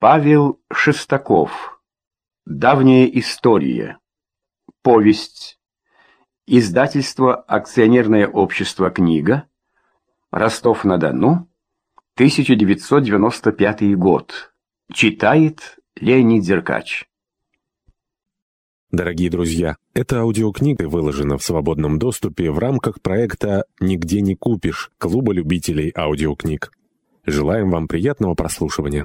Павел Шестаков. Давняя история. Повесть. Издательство «Акционерное общество книга». Ростов-на-Дону. 1995 год. Читает Леонид Зеркач. Дорогие друзья, эта аудиокнига выложена в свободном доступе в рамках проекта «Нигде не купишь» Клуба любителей аудиокниг. Желаем вам приятного прослушивания.